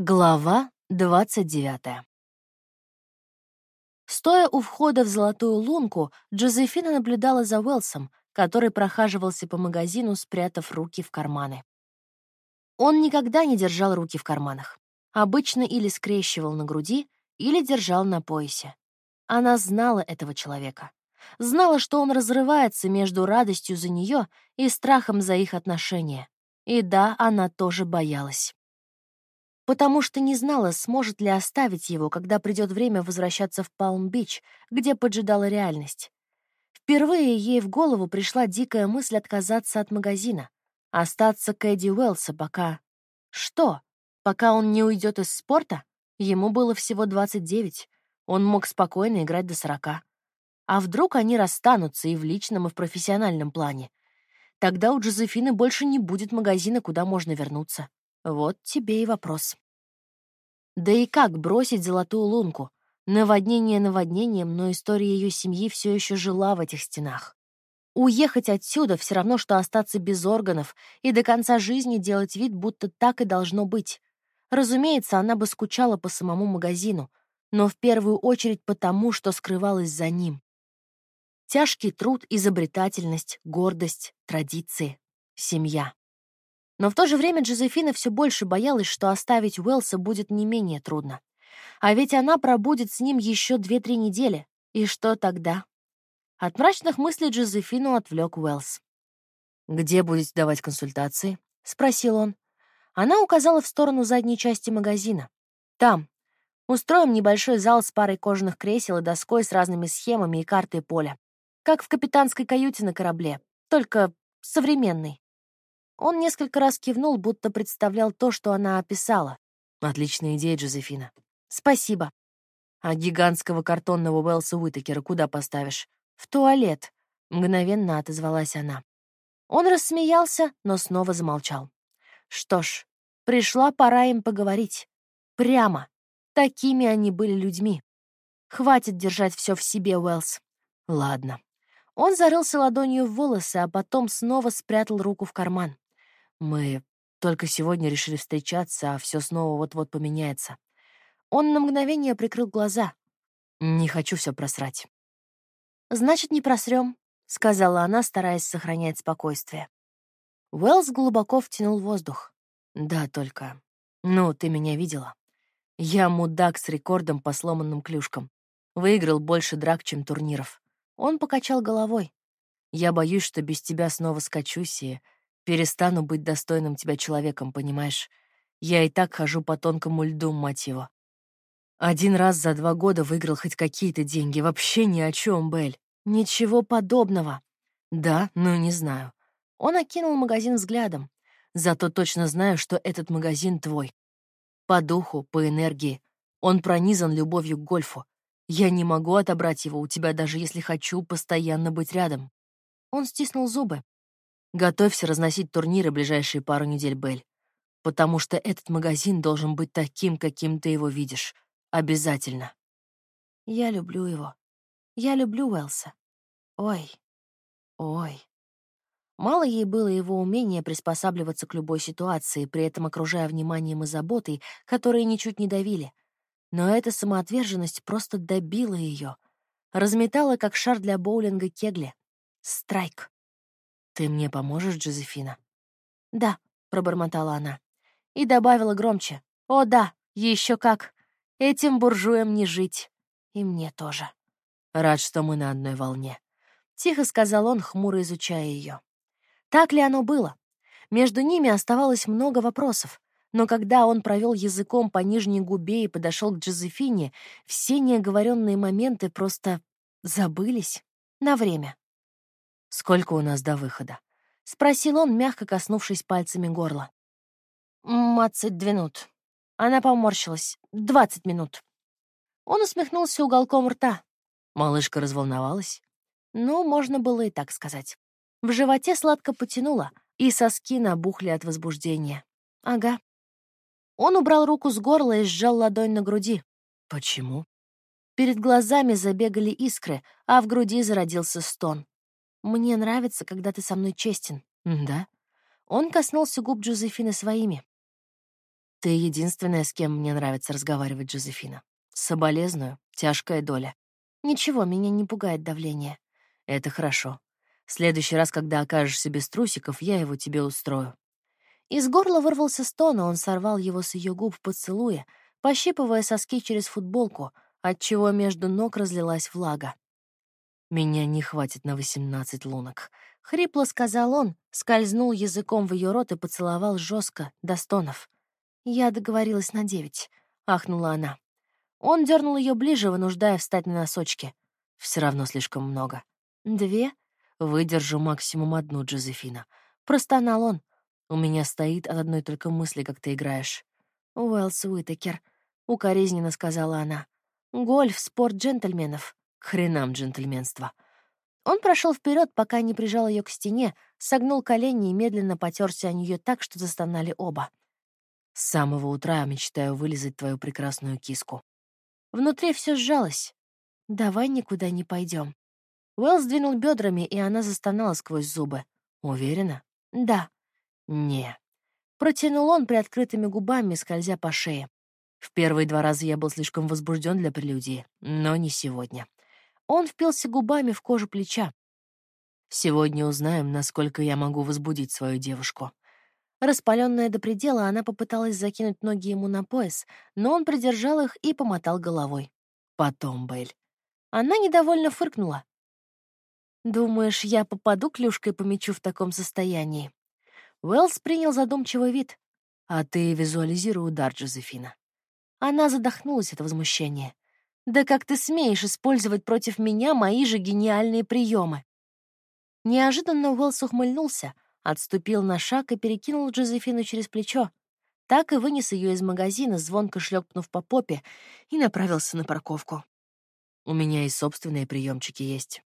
Глава 29. Стоя у входа в Золотую Лунку, Джозефина наблюдала за Уэлсом, который прохаживался по магазину, спрятав руки в карманы. Он никогда не держал руки в карманах. Обычно или скрещивал на груди, или держал на поясе. Она знала этого человека. Знала, что он разрывается между радостью за нее и страхом за их отношения. И да, она тоже боялась потому что не знала, сможет ли оставить его, когда придет время возвращаться в Палм-Бич, где поджидала реальность. Впервые ей в голову пришла дикая мысль отказаться от магазина, остаться Кэдди Уэллса, пока... Что? Пока он не уйдет из спорта? Ему было всего 29. Он мог спокойно играть до 40. А вдруг они расстанутся и в личном, и в профессиональном плане? Тогда у Джозефины больше не будет магазина, куда можно вернуться. Вот тебе и вопрос. Да и как бросить золотую лунку? Наводнение наводнением, но история ее семьи все еще жила в этих стенах. Уехать отсюда все равно, что остаться без органов и до конца жизни делать вид, будто так и должно быть. Разумеется, она бы скучала по самому магазину, но в первую очередь потому, что скрывалась за ним. Тяжкий труд, изобретательность, гордость, традиции, семья. Но в то же время Джозефина все больше боялась, что оставить Уэлса будет не менее трудно. А ведь она пробудет с ним еще две-три недели. И что тогда? От мрачных мыслей Джозефину отвлек Уэлс. «Где будете давать консультации?» — спросил он. Она указала в сторону задней части магазина. «Там. Устроим небольшой зал с парой кожаных кресел и доской с разными схемами и картой поля. Как в капитанской каюте на корабле, только современный. Он несколько раз кивнул, будто представлял то, что она описала. «Отличная идея, Джозефина». «Спасибо». «А гигантского картонного Уэлса Уитакера куда поставишь?» «В туалет», — мгновенно отозвалась она. Он рассмеялся, но снова замолчал. Что ж, пришла пора им поговорить. Прямо. Такими они были людьми. Хватит держать все в себе, Уэлс. Ладно. Он зарылся ладонью в волосы, а потом снова спрятал руку в карман. Мы только сегодня решили встречаться, а все снова вот-вот поменяется. Он на мгновение прикрыл глаза. Не хочу все просрать. Значит, не просрем, сказала она, стараясь сохранять спокойствие. Уэллс глубоко втянул воздух. Да, только... Ну, ты меня видела. Я мудак с рекордом по сломанным клюшкам. Выиграл больше драк, чем турниров. Он покачал головой. Я боюсь, что без тебя снова скачусь и Перестану быть достойным тебя человеком, понимаешь? Я и так хожу по тонкому льду, мать его. Один раз за два года выиграл хоть какие-то деньги. Вообще ни о чем, Бель. Ничего подобного. Да, ну не знаю. Он окинул магазин взглядом. Зато точно знаю, что этот магазин твой. По духу, по энергии. Он пронизан любовью к гольфу. Я не могу отобрать его у тебя, даже если хочу постоянно быть рядом. Он стиснул зубы. Готовься разносить турниры ближайшие пару недель, Бель. Потому что этот магазин должен быть таким, каким ты его видишь. Обязательно. Я люблю его. Я люблю Уэлса. Ой. Ой. Мало ей было его умения приспосабливаться к любой ситуации, при этом окружая вниманием и заботой, которые ничуть не давили. Но эта самоотверженность просто добила ее, разметала, как шар для боулинга кегли. Страйк. «Ты мне поможешь, Джозефина?» «Да», — пробормотала она. И добавила громче. «О, да, еще как! Этим буржуям не жить. И мне тоже». «Рад, что мы на одной волне», — тихо сказал он, хмуро изучая ее. Так ли оно было? Между ними оставалось много вопросов, но когда он провел языком по нижней губе и подошел к Джозефине, все неоговоренные моменты просто забылись на время. «Сколько у нас до выхода?» — спросил он, мягко коснувшись пальцами горла. «Двадцать минут». Она поморщилась. «Двадцать минут». Он усмехнулся уголком рта. Малышка разволновалась. Ну, можно было и так сказать. В животе сладко потянуло, и соски набухли от возбуждения. Ага. Он убрал руку с горла и сжал ладонь на груди. Почему? Перед глазами забегали искры, а в груди зародился стон. «Мне нравится, когда ты со мной честен». «Да?» Он коснулся губ Джозефины своими. Ты единственная, с кем мне нравится разговаривать, Джозефина. Соболезную, тяжкая доля. Ничего, меня не пугает давление. Это хорошо. В следующий раз, когда окажешься без трусиков, я его тебе устрою. Из горла вырвался стон, и он сорвал его с ее губ в поцелуе, пощипывая соски через футболку, отчего между ног разлилась влага. «Меня не хватит на восемнадцать лунок», — хрипло сказал он, скользнул языком в ее рот и поцеловал жестко, до стонов. «Я договорилась на девять», — ахнула она. Он дернул ее ближе, вынуждая встать на носочки. Все равно слишком много. «Две?» «Выдержу максимум одну, Джозефина». Простонал он. «У меня стоит от одной только мысли, как ты играешь». «Уэллс Уитакер», — укоризненно сказала она. «Гольф — спорт джентльменов. К хренам джентльменства». Он прошел вперед, пока не прижал ее к стене, согнул колени и медленно потерся о нее так, что застонали оба. С самого утра мечтаю вылезать твою прекрасную киску. Внутри все сжалось. Давай никуда не пойдем. Уэлл сдвинул бедрами, и она застонала сквозь зубы. Уверена? Да. Не. Протянул он приоткрытыми губами, скользя по шее. В первые два раза я был слишком возбужден для прелюдии, но не сегодня. Он впился губами в кожу плеча. Сегодня узнаем, насколько я могу возбудить свою девушку. Распаленная до предела, она попыталась закинуть ноги ему на пояс, но он придержал их и помотал головой. Потом, Бэль. Она недовольно фыркнула. «Думаешь, я попаду клюшкой по мячу в таком состоянии?» Уэллс принял задумчивый вид. «А ты визуализируй удар, Джозефина». Она задохнулась от возмущения. «Да как ты смеешь использовать против меня мои же гениальные приемы?» Неожиданно Уэллс ухмыльнулся, отступил на шаг и перекинул Джозефину через плечо. Так и вынес ее из магазина, звонко шлепнув по попе, и направился на парковку. «У меня и собственные приемчики есть».